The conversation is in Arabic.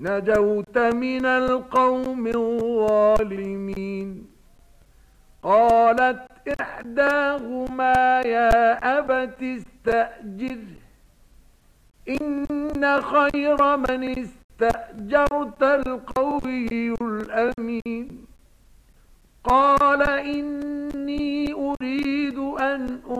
نجوت من القوم الظالمين. قالت إحداهما يا أبت استأجر. إن خير من استأجرت القوي الأمين. قال إني أريد أن أريد